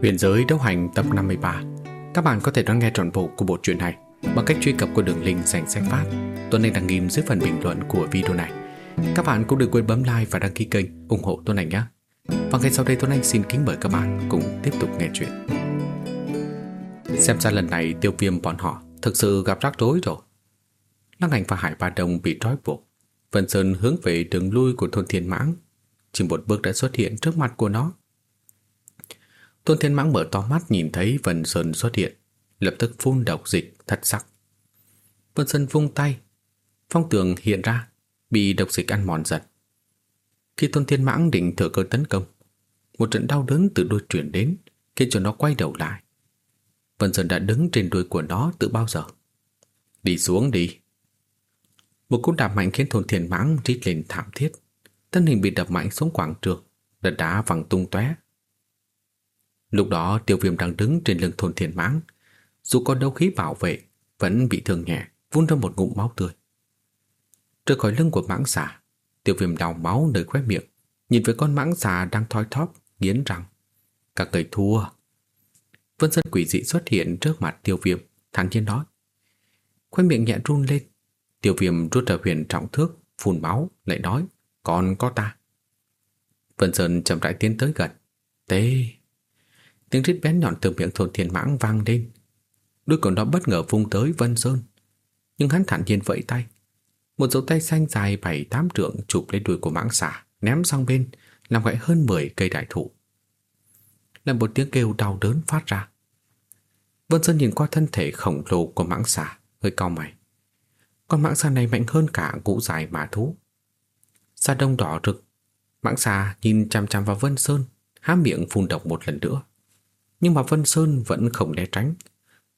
Huyền giới đấu hành tập 53 Các bạn có thể đón nghe trọn bộ của bộ truyện này bằng cách truy cập qua đường link dành sách phát Tuấn Anh đăng ghim dưới phần bình luận của video này. Các bạn cũng đừng quên bấm like và đăng ký kênh ủng hộ Tuấn Anh nhé. Và ngay sau đây Tuấn Anh xin kính mời các bạn cùng tiếp tục nghe chuyện. Xem ra lần này tiêu viêm bọn họ thực sự gặp rắc rối rồi. Lăng Hành và Hải Ba Đông bị trói buộc. Vân Sơn hướng về đường lui của thôn Thiên Mãng. Chỉ một bước đã xuất hiện trước mặt của nó. Tôn Thiên Mãng mở to mắt nhìn thấy Vân Sơn xuất hiện, lập tức phun độc dịch thất sắc. Vân Sơn vung tay, phong tường hiện ra, bị độc dịch ăn mòn dần. Khi Tôn Thiên Mãng định thừa cơ tấn công, một trận đau đớn từ đuôi chuyển đến, khiến cho nó quay đầu lại. Vân Sơn đã đứng trên đuôi của nó từ bao giờ. Đi xuống đi. Một cú đạp mạnh khiến Tôn Thiên Mãng rít lên thảm thiết. Thân hình bị đập mạnh xuống quảng trường, đất đá văng tung tóe Lúc đó tiêu viêm đang đứng trên lưng thôn thiền mãng. Dù có đấu khí bảo vệ, Vẫn bị thương nhẹ, Vun ra một ngụm máu tươi. Trước khỏi lưng của mãng xà, Tiêu viêm đào máu nơi khóe miệng, Nhìn với con mãng xà đang thoi thóp, Nghiến răng. Các người thua. Vân sơn quỷ dị xuất hiện trước mặt tiêu viêm Thẳng nhiên nói. Khóe miệng nhẹ run lên. Tiêu viêm rút ra huyền trọng thước, Phun máu, lại nói, Còn có ta. Vân Sơn chậm rãi tiến tới gần. Tê Tiếng rít bén nhọn từ miệng thôn thiên mãng vang lên. Đuôi của nó bất ngờ vung tới Vân Sơn. Nhưng hắn thản nhiên vẫy tay. Một dấu tay xanh dài bảy tám trượng chụp lên đuôi của mãng xà, ném sang bên, làm gãy hơn 10 cây đại thụ. Là một tiếng kêu đau đớn phát ra. Vân Sơn nhìn qua thân thể khổng lồ của mãng xà, hơi cao mày. Con mãng xà này mạnh hơn cả cụ dài mà thú. Sa đông đỏ rực, mãng xà nhìn chằm chằm vào Vân Sơn, há miệng phun độc một lần nữa. Nhưng mà Vân Sơn vẫn không né tránh.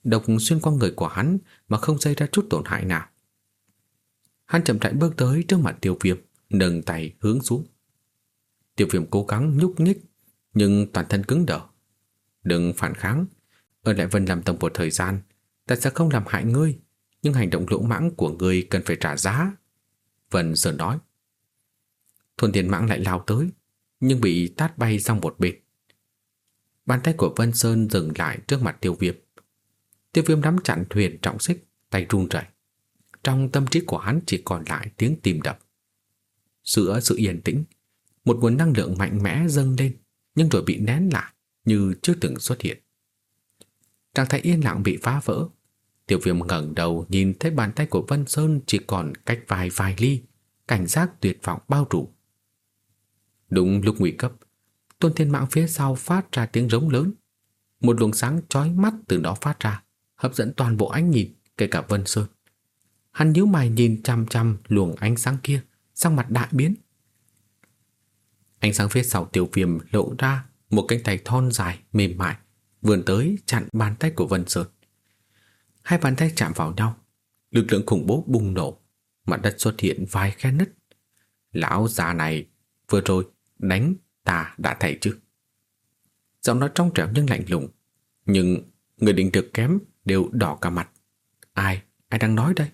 Độc xuyên qua người của hắn Mà không gây ra chút tổn hại nào. Hắn chậm rãi bước tới trước mặt tiêu viêm, Nâng tay hướng xuống. Tiêu viêm cố gắng nhúc nhích, Nhưng toàn thân cứng đờ. Đừng phản kháng, Ở lại Vân làm tầm một thời gian, Ta sẽ không làm hại ngươi, Nhưng hành động lỗ mãng của ngươi cần phải trả giá. Vân Sơn nói. Thuần tiền mãng lại lao tới, Nhưng bị tát bay sang một bên. Bàn tay của Vân Sơn dừng lại trước mặt tiêu viêm. Tiêu viêm nắm chặn thuyền trọng xích, tay run rẩy. Trong tâm trí của hắn chỉ còn lại tiếng tim đập. Giữa sự yên tĩnh, một nguồn năng lượng mạnh mẽ dâng lên, nhưng rồi bị nén lại như chưa từng xuất hiện. Trạng thái yên lặng bị phá vỡ. Tiêu viêm ngẩng đầu nhìn thấy bàn tay của Vân Sơn chỉ còn cách vài vài ly, cảnh giác tuyệt vọng bao trùm. Đúng lúc nguy cấp, Tôn Thiên Mạng phía sau phát ra tiếng rống lớn. Một luồng sáng chói mắt từ đó phát ra, hấp dẫn toàn bộ ánh nhìn, kể cả Vân Sơn. Hắn nhíu mày nhìn chăm chăm luồng ánh sáng kia, sang mặt đại biến. Ánh sáng phía sau tiểu viêm lộ ra một cánh tay thon dài, mềm mại, vươn tới chặn bàn tay của Vân Sơn. Hai bàn tay chạm vào nhau, lực lượng khủng bố bùng nổ, mặt đất xuất hiện vài khe nứt. Lão già này vừa rồi đánh ta đã thấy chứ. Giọng nói trong trẻo nhưng lạnh lùng, nhưng người định thực kém đều đỏ cả mặt. Ai? Ai đang nói đây?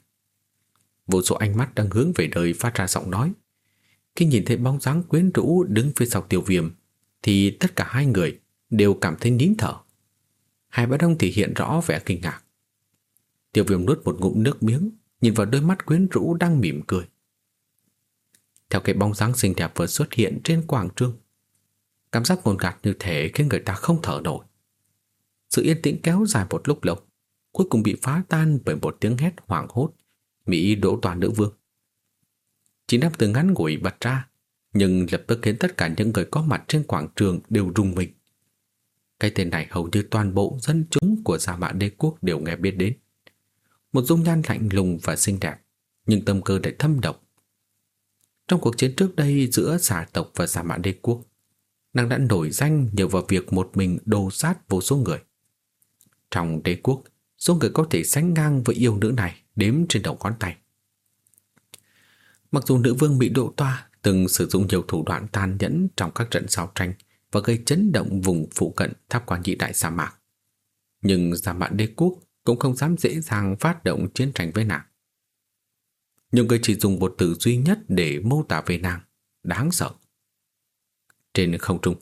Vô số ánh mắt đang hướng về đời phát ra giọng nói. Khi nhìn thấy bóng dáng quyến rũ đứng phía sau tiêu viêm, thì tất cả hai người đều cảm thấy nín thở. Hai bá đông thì hiện rõ vẻ kinh ngạc. Tiêu viêm nuốt một ngụm nước miếng, nhìn vào đôi mắt quyến rũ đang mỉm cười. Theo cái bóng dáng xinh đẹp vừa xuất hiện trên quảng trường, Cảm giác ngột ngạt như thể khiến người ta không thở nổi. Sự yên tĩnh kéo dài một lúc lâu, cuối cùng bị phá tan bởi một tiếng hét hoảng hốt, Mỹ đổ toàn nữ vương. Chỉ nắp từ ngắn ngủi bật ra, nhưng lập tức khiến tất cả những người có mặt trên quảng trường đều rung mình. Cái tên này hầu như toàn bộ dân chúng của giả Mã Đế Quốc đều nghe biết đến. Một dung nhan lạnh lùng và xinh đẹp, nhưng tâm cơ lại thâm độc. Trong cuộc chiến trước đây giữa giả tộc và giả Mã Đế Quốc, nàng đã nổi danh nhờ vào việc một mình đồ sát vô số người. Trong đế quốc, số người có thể sánh ngang với yêu nữ này đếm trên đầu ngón tay. Mặc dù nữ vương bị độ toa từng sử dụng nhiều thủ đoạn tàn nhẫn trong các trận giao tranh và gây chấn động vùng phụ cận tháp quan nhị đại sa mạc. Nhưng Gia Mạn Đế Quốc cũng không dám dễ dàng phát động chiến tranh với nàng. Nhiều người chỉ dùng một từ duy nhất để mô tả về nàng, đáng sợ. Trên không trung,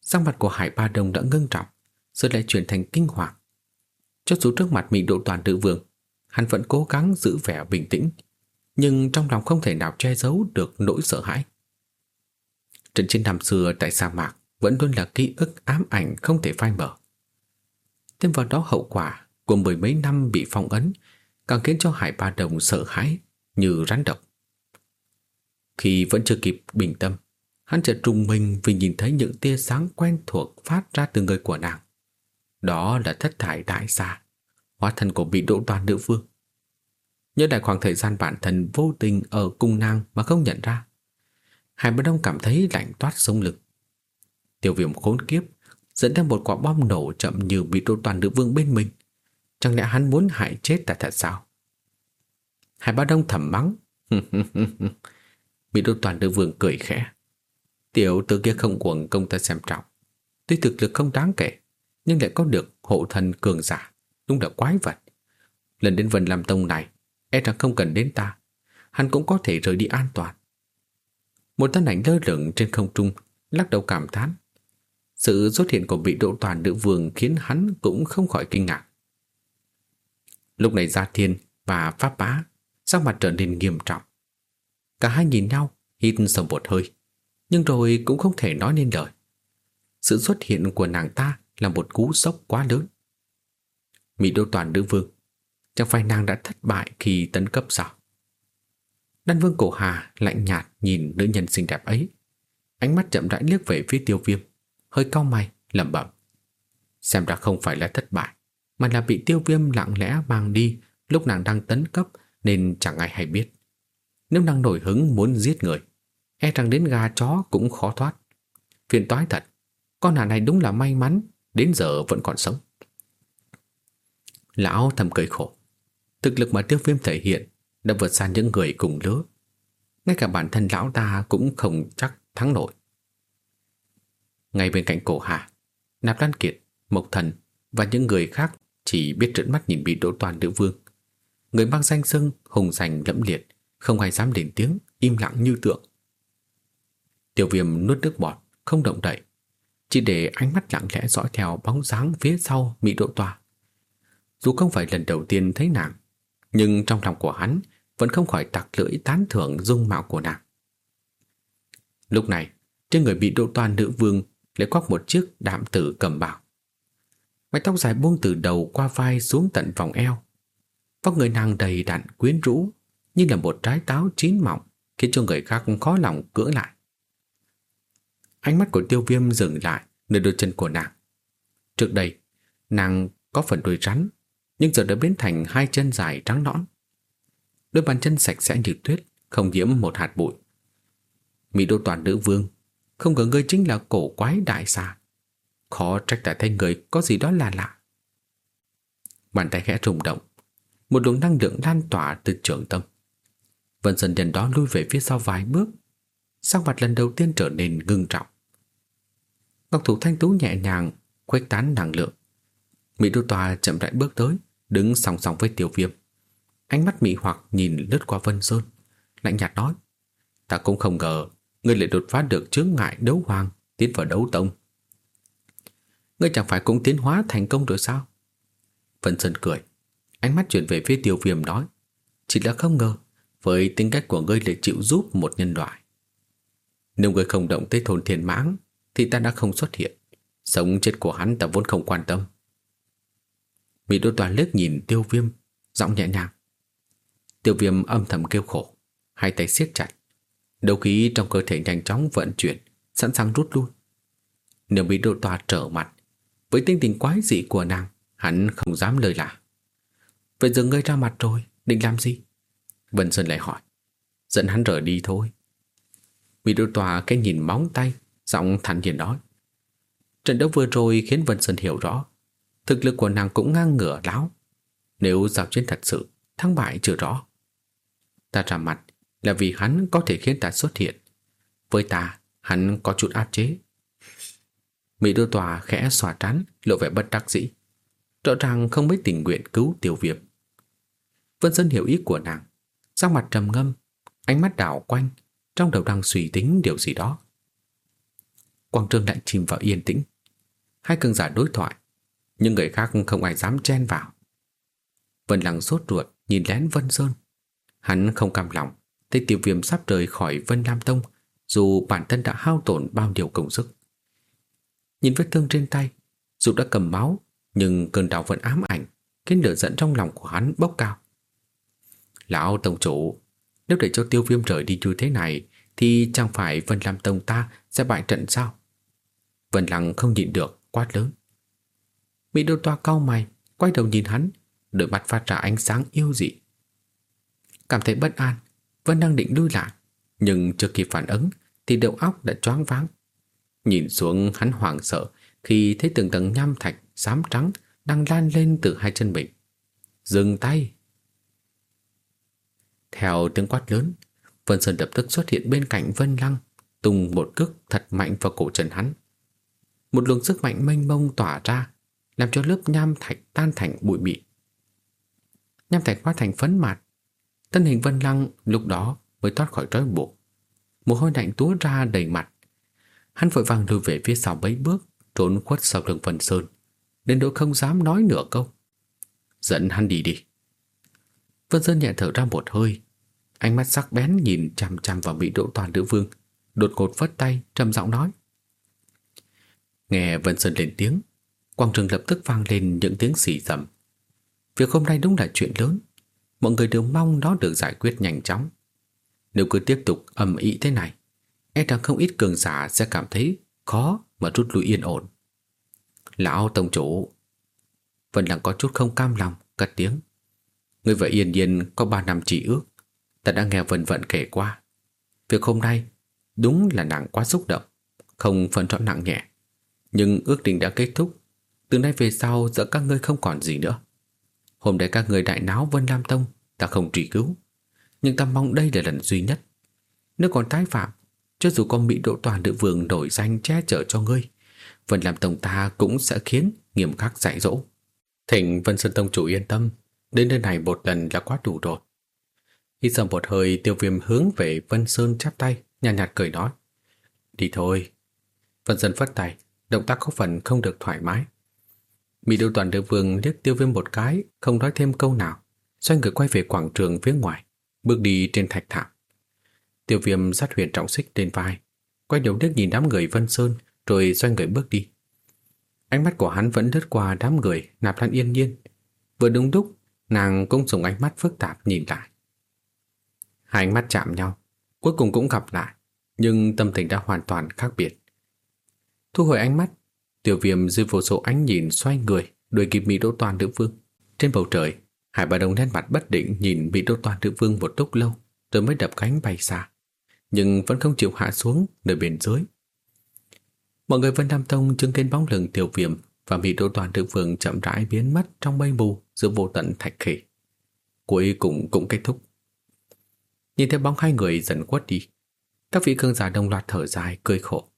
sắc mặt của Hải Ba Đông đã ngưng trọng, Rồi lại chuyển thành kinh hoàng. Cho dù trước mặt mình độ toàn tự vương Hắn vẫn cố gắng giữ vẻ bình tĩnh Nhưng trong lòng không thể nào che giấu được nỗi sợ hãi. Trận chiến năm xưa tại sa mạc Vẫn luôn là ký ức ám ảnh không thể phai mở Thêm vào đó hậu quả Của mười mấy năm bị phong ấn Càng khiến cho Hải Ba Đồng sợ hãi Như rắn độc. Khi vẫn chưa kịp bình tâm Hắn chợt trùng mình vì nhìn thấy những tia sáng quen thuộc phát ra từ người của nàng. Đó là thất thải đại xa, hóa thân của bị đỗ toàn nữ vương. Nhớ lại khoảng thời gian bản thân vô tình ở cung nàng mà không nhận ra. Hải Bất Đông cảm thấy lạnh toát sống lực. Tiêu viêm khốn kiếp dẫn theo một quả bom nổ chậm như bị đỗ toàn nữ vương bên mình. Chẳng lẽ hắn muốn hại chết ta thật sao? Hải Bất Đông thầm mắng. bị đỗ toàn nữ vương cười khẽ. Tiểu tử kia không uổng công ta xem trọng. Tuy thực lực không đáng kể, nhưng lại có được hộ thần cường giả, đúng là quái vật. Lần đến Vân Lam Tông này, e rằng không cần đến ta, hắn cũng có thể rời đi an toàn. Một thân ảnh lơ lửng trên không trung, lắc đầu cảm thán. Sự xuất hiện của vị độ toàn nữ vương khiến hắn cũng không khỏi kinh ngạc. Lúc này Gia Thiên và Pháp Bá sắc mặt trở nên nghiêm trọng. Cả hai nhìn nhau, hít sâu một hơi nhưng rồi cũng không thể nói nên lời. Sự xuất hiện của nàng ta là một cú sốc quá lớn. Mỹ đô toàn nữ vương, chẳng phải nàng đã thất bại khi tấn cấp sao? Đan vương cổ hà lạnh nhạt nhìn nữ nhân xinh đẹp ấy. Ánh mắt chậm rãi liếc về phía tiêu viêm, hơi cau mày, lẩm bẩm. Xem ra không phải là thất bại, mà là bị tiêu viêm lặng lẽ mang đi lúc nàng đang tấn cấp nên chẳng ai hay biết. Nếu nàng nổi hứng muốn giết người, E rằng đến gà chó cũng khó thoát. Phiền toái thật Con hà này đúng là may mắn Đến giờ vẫn còn sống. Lão thầm cười khổ. Thực lực mà tiêu viêm thể hiện Đã vượt xa những người cùng lứa. Ngay cả bản thân lão ta cũng không chắc thắng nổi. Ngay bên cạnh cổ hà Nạp Lan Kiệt, Mộc Thần Và những người khác chỉ biết trợn mắt nhìn bị đỗ toàn nữ vương. Người mang danh sưng hùng sành lẫm liệt Không ai dám lên tiếng Im lặng như tượng. Tiêu viêm nuốt nước bọt, không động đậy, chỉ để ánh mắt lặng lẽ dõi theo bóng dáng phía sau Mỹ Độ Tòa. Dù không phải lần đầu tiên thấy nàng, nhưng trong lòng của hắn vẫn không khỏi tặc lưỡi tán thưởng dung mạo của nàng. Lúc này, trên người bị độ toàn nữ vương lấy khoác một chiếc đạm tử cầm bảo. Mái tóc dài buông từ đầu qua vai xuống tận vòng eo. Vóc người nàng đầy đặn quyến rũ như là một trái táo chín mọng khiến cho người khác khó lòng cưỡng lại. Ánh mắt của tiêu viêm dừng lại nơi đôi chân của nàng. Trước đây, nàng có phần đuôi rắn, nhưng giờ đã biến thành hai chân dài trắng nõn. Đôi bàn chân sạch sẽ như tuyết, không nhiễm một hạt bụi. Mỹ đô toàn nữ vương, không ngờ ngươi chính là cổ quái đại xà. Khó trách tại thay người có gì đó là lạ. Bàn tay khẽ rung động, một luồng năng lượng lan tỏa từ trường tâm. Vân dần dần đó lui về phía sau vài bước, sắc mặt lần đầu tiên trở nên ngưng trọng. Ngọc thủ thanh tú nhẹ nhàng khuếch tán năng lượng. Mỹ Đô Tòa chậm rãi bước tới, đứng song song với Tiểu Viêm. Ánh mắt Mỹ hoặc nhìn lướt qua Vân Sơn, lạnh nhạt nói: "Ta cũng không ngờ ngươi lại đột phá được chướng ngại đấu hoàng, tiến vào đấu tông. Ngươi chẳng phải cũng tiến hóa thành công rồi sao?" Vân Sơn cười, ánh mắt chuyển về phía Tiểu Viêm nói: "Chỉ là không ngờ, với tính cách của ngươi lại chịu giúp một nhân loại. Nếu ngươi không động tới thôn thiên mãng thì ta đã không xuất hiện. Sống chết của hắn ta vốn không quan tâm. Mỹ Đô Toàn liếc nhìn tiêu viêm, giọng nhẹ nhàng. Tiêu viêm âm thầm kêu khổ, hai tay siết chặt. Đầu khí trong cơ thể nhanh chóng vận chuyển, sẵn sàng rút lui. Nếu Mỹ Đô Toàn trở mặt, với tinh tình quái dị của nàng, hắn không dám lời lạ. Vậy giờ ngươi ra mặt rồi, định làm gì? Vân Sơn lại hỏi. Dẫn hắn rời đi thôi. Mỹ Đô Tòa cái nhìn móng tay Giọng thản nhiên nói. Trận đấu vừa rồi khiến Vân Sơn hiểu rõ. Thực lực của nàng cũng ngang ngửa láo. Nếu giao chiến thật sự, Thắng bại chưa rõ. Ta ra mặt là vì hắn có thể khiến ta xuất hiện. Với ta, Hắn có chút áp chế. Mỹ đô tòa khẽ xòa trán, Lộ vẻ bất đắc dĩ. Rõ ràng không mấy tình nguyện cứu tiểu viêm. Vân Sơn hiểu ý của nàng. Sắc mặt trầm ngâm, Ánh mắt đảo quanh, Trong đầu đang suy tính điều gì đó. Quang Trương lại chìm vào yên tĩnh. Hai cường giả đối thoại, Nhưng người khác không ai dám chen vào. Vân Lăng sốt ruột Nhìn lén Vân Sơn. Hắn không cam lòng Thấy tiêu viêm sắp rời khỏi Vân Lam Tông Dù bản thân đã hao tổn bao nhiêu công sức. Nhìn vết thương trên tay Dù đã cầm máu Nhưng cơn đau vẫn ám ảnh Khiến lửa giận trong lòng của hắn bốc cao. Lão Tông Chủ Nếu để cho tiêu viêm rời đi như thế này Thì chẳng phải Vân Lam Tông ta Sẽ bại trận sao? Vân Lăng không nhịn được, quát lớn. Mỹ đô toa cao mày, Quay đầu nhìn hắn, Đôi mắt phát ra ánh sáng yêu dị. Cảm thấy bất an, Vân đang định lui lại, Nhưng chưa kịp phản ứng Thì đầu óc đã choáng váng. Nhìn xuống, hắn hoảng sợ Khi thấy từng tầng nham thạch xám trắng Đang lan lên từ hai chân mình. Dừng tay. Theo tiếng quát lớn, Vân Sơn lập tức xuất hiện bên cạnh Vân Lăng, Tung một cước thật mạnh vào cổ chân hắn. Một luồng sức mạnh mênh mông tỏa ra, Làm cho lớp nham thạch tan thành bụi mịn. Nham thạch hóa thành phấn mạt, Thân hình Vân Lăng lúc đó mới thoát khỏi trói buộc. Mồ hôi lạnh túa ra đầy mặt. Hắn vội vàng lùi về phía sau mấy bước, Trốn khuất sau lưng Vân Sơn, Đến độ không dám nói nửa câu. Dẫn hắn đi đi. Vân Sơn nhẹ thở ra một hơi, Ánh mắt sắc bén nhìn chằm chằm vào bị độ toàn nữ vương, Đột ngột vất tay, trầm giọng nói. Nghe Vân Sơn lên tiếng, Quang trường lập tức vang lên những tiếng xì dầm Việc hôm nay đúng là chuyện lớn, Mọi người đều mong nó được giải quyết nhanh chóng. Nếu cứ tiếp tục ầm ĩ thế này E rằng không ít cường giả sẽ cảm thấy Khó mà rút lui yên ổn. Lão Tông Chủ vân đang có chút không cam lòng, Cất tiếng. Người vợ yên nhiên có 3 năm chỉ ước, Ta đã nghe vân vận kể qua. Việc hôm nay Đúng là nàng quá xúc động, Không phân rõ nặng nhẹ. Nhưng ước định đã kết thúc. Từ nay về sau giữa các ngươi không còn gì nữa. Hôm nay các người đại náo Vân Lam Tông Ta không truy cứu. Nhưng ta mong đây là lần duy nhất. Nếu còn tái phạm Cho dù con bị độ toàn nữ vương đổi danh che chở cho ngươi Vân Lam Tông ta cũng sẽ khiến nghiêm khắc dạy dỗ. Thỉnh Vân Sơn Tông chủ yên tâm Đến nơi này một lần là quá đủ rồi. Khi sầm một hơi tiêu viêm hướng về Vân Sơn chắp tay Nhàn nhạt, nhạt cười nói Đi thôi. Vân Sơn phất tay Động tác có phần không được thoải mái Mỹ Đô Toàn Đế Vương liếc tiêu viêm một cái, không nói thêm câu nào, xoay người quay về quảng trường phía ngoài, bước đi trên thạch thảm. Tiêu viêm sát huyền trọng xích trên vai, quay đầu liếc nhìn đám người Vân Sơn, rồi xoay người bước đi. Ánh mắt của hắn vẫn lướt qua đám người nạp lan yên nhiên. Vừa đúng lúc, nàng cũng dùng ánh mắt phức tạp nhìn lại. Hai ánh mắt chạm nhau, cuối cùng cũng gặp lại, nhưng tâm tình đã hoàn toàn khác biệt. Thu hồi ánh mắt, tiểu viêm dưới vô số ánh nhìn xoay người đuổi kịp Mỹ Đỗ Toàn Nữ Vương. Trên bầu trời, Hải Bà đồng nét mặt bất định nhìn Mỹ Đỗ Toàn Nữ Vương một lúc lâu rồi mới đập cánh bay xa. Nhưng vẫn không chịu hạ xuống nơi bên dưới. Mọi người Vân Nam Tông chứng kiến bóng lưng tiểu viêm và Mỹ Đỗ Toàn Nữ Vương chậm rãi biến mất trong mây mù giữa vô tận thạch khỉ. Cuối cùng cũng kết thúc. Nhìn thấy bóng hai người dần quất đi, các vị cương giả đồng loạt thở dài cười khổ.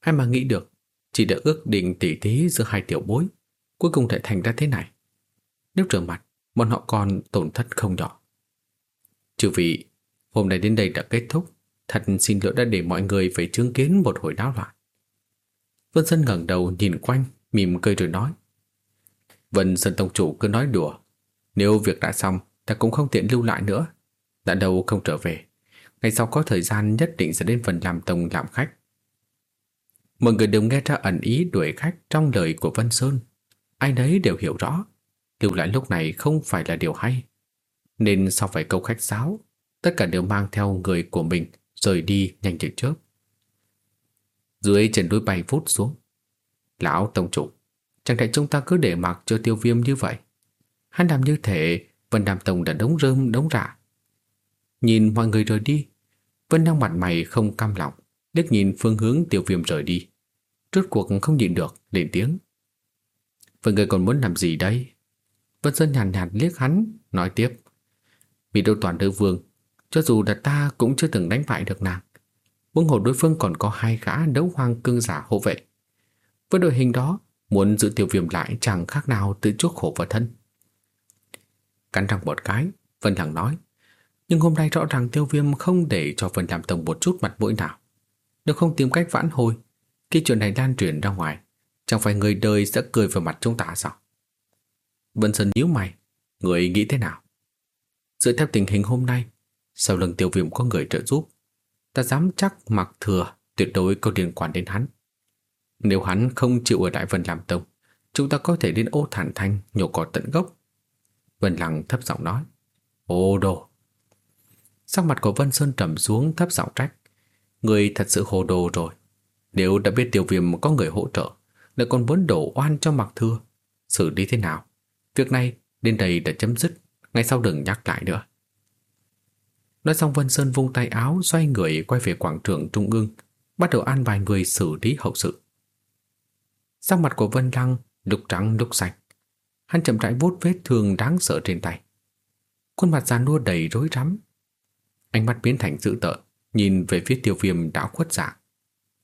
Ai mà nghĩ được chỉ đã ước định tỉ thí giữa hai tiểu bối. Cuối cùng lại thành ra thế này. Nếu trở mặt, Bọn họ còn tổn thất không nhỏ. Chư vị, Hôm nay đến đây đã kết thúc. Thật xin lỗi đã để mọi người phải chứng kiến một hồi đáo loạn. Vân Sơn ngẩng đầu nhìn quanh, Mỉm cười rồi nói. Vân Sơn Tông Chủ cứ nói đùa. Nếu việc đã xong, Ta cũng không tiện lưu lại nữa. Đã đâu không trở về. Ngày sau có thời gian nhất định sẽ đến phần làm tông, làm khách. Mọi người đều nghe ra ẩn ý đuổi khách trong lời của Vân Sơn. Ai nấy đều hiểu rõ. Lưu lại lúc này không phải là điều hay. Nên sau vài câu khách sáo, tất cả đều mang theo người của mình rời đi nhanh như chớp. Dưới chân núi bay vút xuống. Lão Tông Chủ, chẳng thể chúng ta cứ để mặc cho tiêu viêm như vậy. Hắn làm như thế, Vân Đàm Tông đã đống rơm đống rạ. Nhìn mọi người rời đi, Vân đang mặt mày không cam lòng liếc nhìn phương hướng tiêu viêm rời đi. Rốt cuộc không nhìn được, lên tiếng. Vậy người còn muốn làm gì đây? Vân Sơn nhàn nhạt, nhạt liếc hắn, nói tiếp. Vì đô toàn nữ vương, cho dù là ta cũng chưa từng đánh bại được nàng. Quân hồ đối phương còn có hai gã đấu hoang cương giả hộ vệ. Với đội hình đó, muốn giữ tiêu viêm lại chẳng khác nào tự chuốc khổ vào thân. Cắn răng một cái, Vân Hằng nói. Nhưng hôm nay rõ ràng tiêu viêm không để cho Vân làm Tông một chút mặt mũi nào. Nếu không tìm cách vãn hồi Khi chuyện này lan truyền ra ngoài Chẳng phải người đời sẽ cười vào mặt chúng ta sao? Vân Sơn nhíu mày, người nghĩ thế nào? Dựa theo tình hình hôm nay, sau lưng tiêu viêm có người trợ giúp, ta dám chắc mặc thừa tuyệt đối có liên quan đến hắn. Nếu hắn không chịu ở Đại Vân làm tông, chúng ta có thể đến ô thản thanh nhổ cỏ tận gốc. Vân Lăng thấp giọng nói. Ô đồ. Sắc mặt của Vân Sơn trầm xuống thấp giọng trách. Người thật sự hồ đồ rồi. Nếu đã biết tiêu viêm có người hỗ trợ, lại còn muốn đổ oan cho mặc thừa, xử lý thế nào? Việc này đến đây đã chấm dứt, ngay sau đừng nhắc lại nữa. Nói xong Vân Sơn vung tay áo xoay người quay về quảng trường Trung ương, bắt đầu an bài người xử lý hậu sự. Sắc mặt của Vân Lăng lúc trắng lúc xanh. Hắn chậm rãi vuốt vết thương đáng sợ trên tay. Khuôn mặt già nua đầy rối rắm. Ánh mắt biến thành dữ tợn, nhìn về phía tiêu viêm đã khuất dạng.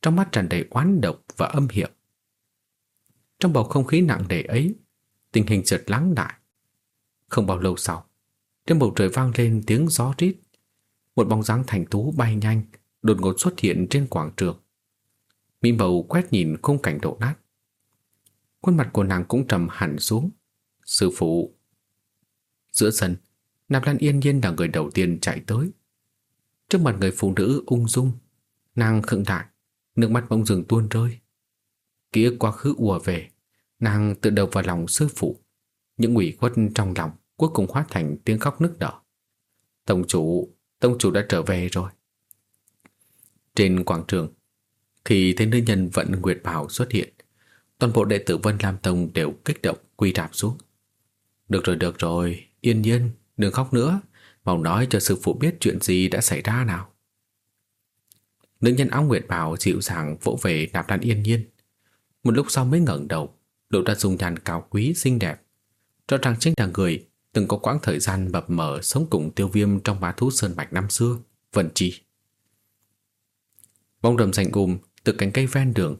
Trong mắt tràn đầy oán độc và âm hiểm. Trong bầu không khí nặng nề ấy, tình hình chợt lắng lại. Không bao lâu sau, trên bầu trời vang lên tiếng gió rít. Một bóng dáng thành tú bay nhanh, đột ngột xuất hiện trên quảng trường. Mỹ bầu quét nhìn khung cảnh đổ nát. Khuôn mặt của nàng cũng trầm hẳn xuống. Sư phụ. Giữa sân, Nạp Lan Yên Nhiên là người đầu tiên chạy tới. Trước mặt người phụ nữ ung dung, nàng khựng lại, nước mắt bỗng dừng tuôn rơi. Ký ức quá khứ ùa về, nàng tự đầu vào lòng sư phụ. Những ủy khuất trong lòng cuối cùng hóa thành tiếng khóc nức nở. Tổng chủ, tổng chủ đã trở về rồi. Trên quảng trường, khi thấy nữ nhân vận Nguyệt Bảo xuất hiện, toàn bộ đệ tử Vân Lam Tông đều kích động quy rạp xuống. Được rồi, được rồi, yên nhiên, đừng khóc nữa, mau nói cho sư phụ biết chuyện gì đã xảy ra nào. Nữ nhân áo nguyệt bào dịu dàng vỗ về nạp lan yên nhiên. Một lúc sau mới ngẩng đầu, lộ ra dung nhan cao quý xinh đẹp. Cho rằng chính là người từng có quãng thời gian mập mờ sống cùng tiêu viêm trong bá thú sơn mạch năm xưa, Vân Chi. Bóng rầm xanh um từ cánh cây ven đường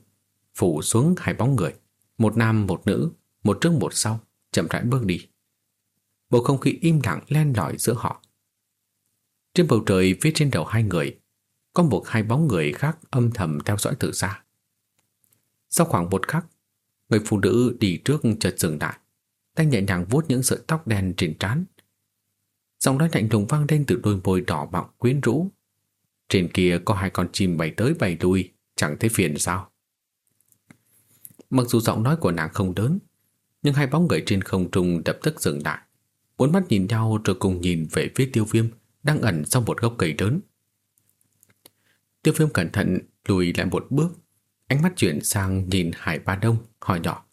phủ xuống hai bóng người, một nam một nữ, một trước một sau, chậm rãi bước đi. Bầu không khí im lặng len lỏi giữa họ. Trên bầu trời phía trên đầu hai người, có một hai bóng người khác âm thầm theo dõi từ xa. Sau khoảng một khắc, người phụ nữ đi trước chợt dừng lại, tay nhẹ nhàng vuốt những sợi tóc đen trên trán. Giọng nói lạnh lùng vang lên từ đôi môi đỏ mọng quyến rũ. Trên kia có hai con chim bay tới bay lui, chẳng thấy phiền sao. Mặc dù giọng nói của nàng không lớn, nhưng hai bóng người trên không trung đập tức dừng lại. Bốn mắt nhìn nhau rồi cùng nhìn về phía tiêu viêm đang ẩn sau một gốc cây lớn. Tiêu viêm cẩn thận lùi lại một bước, ánh mắt chuyển sang nhìn Hải Ba Đông, hỏi nhỏ.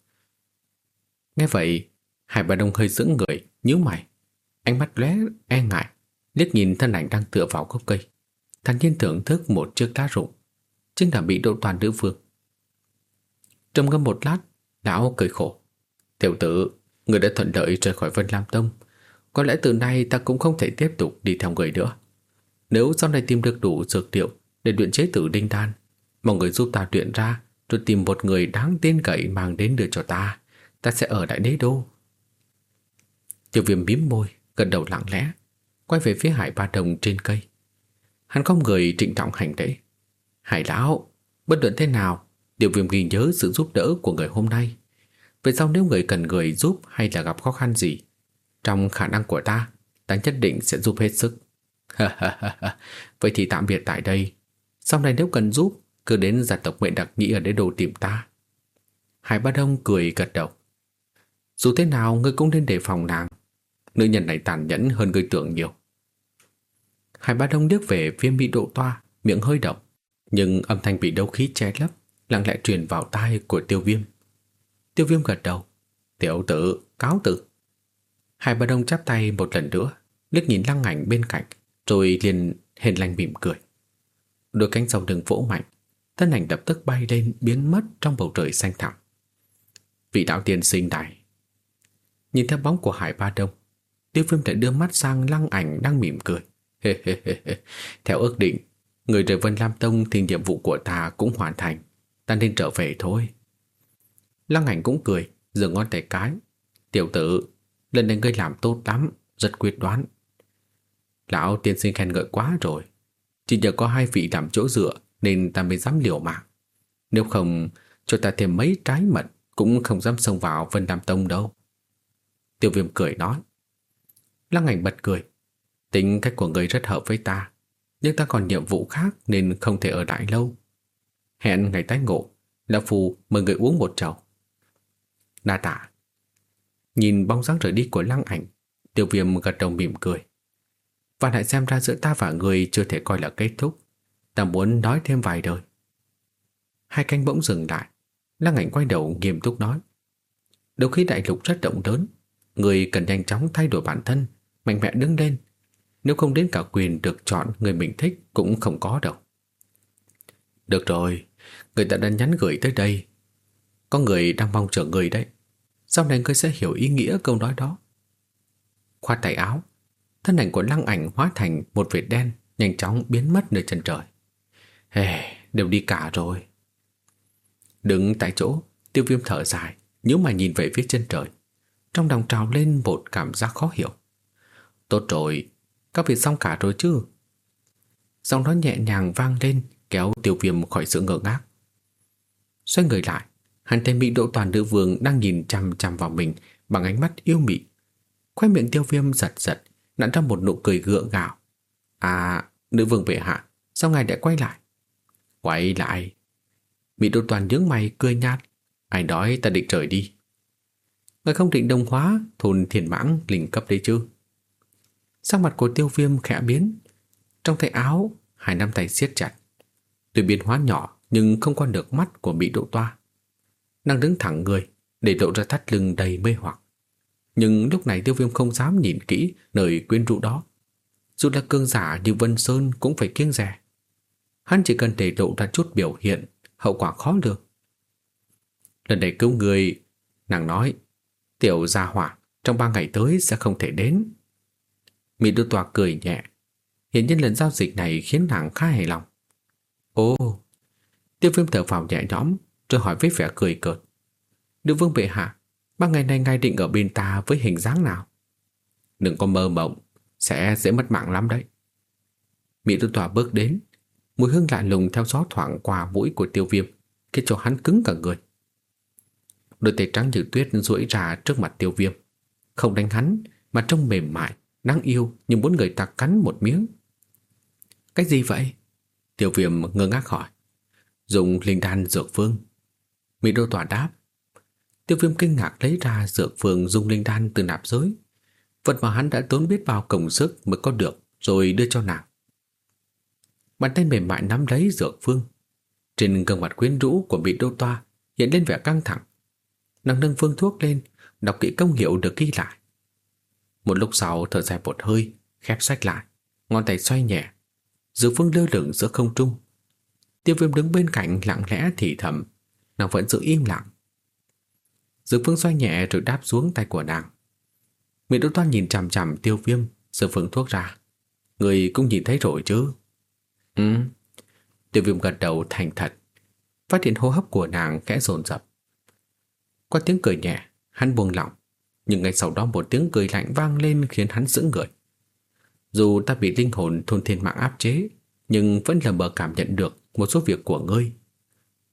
Nghe vậy, Hải Ba Đông hơi sững người, nhíu mày. Ánh mắt lóe e ngại, liếc nhìn thân ảnh đang tựa vào gốc cây. Thản nhiên thưởng thức một chiếc lá rụng, chính là bị độ toàn nữ vương. Trầm ngâm một lát, lão cười khổ. Tiểu tử, người đã thuận lợi rời khỏi Vân Lam Tông. Có lẽ từ nay ta cũng không thể tiếp tục đi theo người nữa. Nếu sau này tìm được đủ dược liệu để luyện chế tử đinh đan, mong người giúp ta luyện ra rồi tìm một người đáng tin cậy mang đến đưa cho ta. Ta sẽ ở đại đế đô. Tiểu viêm bím môi, gần đầu lặng lẽ, quay về phía hải ba đồng trên cây. Hắn không người trịnh trọng hành lễ. Hải lão, bất luận thế nào, Điều viêm ghi nhớ sự giúp đỡ của người hôm nay. Về sau nếu người cần người giúp hay là gặp khó khăn gì, trong khả năng của ta, ta nhất định sẽ giúp hết sức. Vậy thì tạm biệt tại đây. Sau này nếu cần giúp, cứ đến gia tộc mệnh đặc nhĩ ở đế đồ tìm ta. Hải Ba Đông cười gật đầu. Dù thế nào, ngươi cũng nên đề phòng nàng. Nữ nhân này tàn nhẫn hơn ngươi tưởng nhiều. Hải Ba Đông điếc về phía Mỹ Độ Toa, miệng hơi động, nhưng âm thanh bị đấu khí che lấp, lặng lẽ truyền vào tai của tiêu viêm. Tiêu viêm gật đầu. Tiểu tử, cáo tử. Hải Bà Đông chắp tay một lần nữa, liếc nhìn lăng ảnh bên cạnh, rồi liền hền lành mỉm cười. Đôi cánh sau đường vỗ mạnh, thân ảnh lập tức bay lên biến mất trong bầu trời xanh thẳm. Vị đạo tiên sinh này. Nhìn theo bóng của Hải Ba Đông, tiêu viêm lại đưa mắt sang lăng ảnh đang mỉm cười. Theo ước định, người rời Vân Lam Tông thì nhiệm vụ của ta cũng hoàn thành ta nên trở về thôi. Lăng ảnh cũng cười, giơ ngón tay cái. Tiểu tử, lần này ngươi làm tốt lắm, rất quyết đoán. Lão tiên sinh khen ngợi quá rồi. Chỉ nhờ có hai vị làm chỗ dựa nên ta mới dám liều mạng. Nếu không, cho ta thêm mấy trái mận Cũng không dám xông vào Vân Nam Tông đâu Tiêu viêm cười nói Lăng ảnh bật cười Tính cách của người rất hợp với ta Nhưng ta còn nhiệm vụ khác Nên không thể ở lại lâu Hẹn ngày tái ngộ Lão phù mời người uống một chầu Đa tạ Nhìn bóng dáng rời đi của lăng ảnh, Tiêu viêm gật đầu mỉm cười. Và lại xem ra giữa ta và người Chưa thể coi là kết thúc, Ta muốn nói thêm vài đời Hai canh bỗng dừng lại, Lăng ảnh quay đầu nghiêm túc nói. Đầu khi đại lục rất động lớn, Người cần nhanh chóng thay đổi bản thân, Mạnh mẽ đứng lên. Nếu không đến cả quyền được chọn người mình thích Cũng không có đâu. Được rồi, Người ta đã nhắn gửi tới đây. Có người đang mong chờ người đấy. Sau này ngươi sẽ hiểu ý nghĩa câu nói đó. Khoa tay áo Thân ảnh của lăng ảnh hóa thành một vệt đen Nhanh chóng biến mất nơi chân trời. Hề, đều đi cả rồi. Đứng tại chỗ Tiêu viêm thở dài nếu mà nhìn về phía chân trời. Trong lòng trào lên một cảm giác khó hiểu. Tốt rồi Các việc xong cả rồi chứ? Giọng nói nhẹ nhàng vang lên Kéo tiêu viêm khỏi sự ngờ ngác. Xoay người lại Hắn thấy Mỹ Độ Toàn nữ vương đang nhìn chăm chăm vào mình Bằng ánh mắt yêu mị. Khoe miệng tiêu viêm giật giật, Nặn ra một nụ cười gượng gạo. À nữ vương vệ hạ, Sao ngài đã quay lại? Quay lại? Mỹ Độ Toàn nhướng mày cười nhạt. Ai nói ta định rời đi? Ngài không định đồng hóa Thôn thiền mãng linh cấp đấy chứ? Sắc mặt của tiêu viêm khẽ biến. Trong tay áo, Hai năm tay siết chặt. Tuy biến hóa nhỏ, nhưng không qua được mắt của Mỹ Độ Toa. Nàng đứng thẳng người, để lộ ra thắt lưng đầy mê hoặc. Nhưng lúc này tiêu viêm không dám nhìn kỹ nơi quyến rũ đó. Dù là cương giả như Vân Sơn cũng phải kiêng rẻ. Hắn chỉ cần để lộ ra chút biểu hiện, hậu quả khó được. Lần này cứu người, nàng nói, tiểu gia hỏa trong ba ngày tới sẽ không thể đến. Mỹ Đô Tòa cười nhẹ. Hiện nhiên lần giao dịch này khiến nàng khá hài lòng. Ồ, Tiêu viêm thở vào nhẹ nhõm rồi hỏi với vẻ cười cợt. Nữ vương bệ hạ Ba ngày nay ngài định ở bên ta với hình dáng nào? Đừng có mơ mộng Sẽ dễ mất mạng lắm đấy. Mỹ tư tòa bước đến Mùi hương lạ lùng theo gió thoảng qua mũi của tiêu viêm Khiến cho hắn cứng cả người. Đôi tay trắng như tuyết duỗi ra trước mặt tiêu viêm. Không đánh hắn Mà trông mềm mại, đáng yêu Như muốn người ta cắn một miếng. Cái gì vậy? Tiêu viêm ngơ ngác hỏi. Dùng linh đan dược phương Mỹ đô tỏa đáp. Tiêu viêm kinh ngạc lấy ra dược phương dung linh đan từ nạp giới. Vật mà hắn đã tốn biết bao công sức mới có được, Rồi đưa cho nàng. Bàn tay mềm mại nắm lấy dược phương. Trên gương mặt quyến rũ của Mỹ đô toa Hiện lên vẻ căng thẳng. Nàng nâng phương thuốc lên, Đọc kỹ công hiệu được ghi lại. Một lúc sau, thở dài một hơi, Khép sách lại, Ngón tay xoay nhẹ. Dược phương lơ lửng giữa không trung. Tiêu viêm đứng bên cạnh lặng lẽ thì thầm. Nàng vẫn giữ im lặng. Dược phương xoay nhẹ rồi đáp xuống tay của nàng. Mỹ Đỗ Toan nhìn chằm chằm tiêu viêm Rồi phương thuốc ra. Người cũng nhìn thấy rồi chứ? Ừ. Tiêu viêm gật đầu thành thật. Phát hiện hô hấp của nàng kẽ dồn dập Qua tiếng cười nhẹ Hắn buông lỏng. Nhưng ngay sau đó một tiếng cười lạnh vang lên Khiến hắn sững người. Dù ta bị linh hồn thôn thiên mạng áp chế Nhưng vẫn lờ mờ cảm nhận được một số việc của ngươi.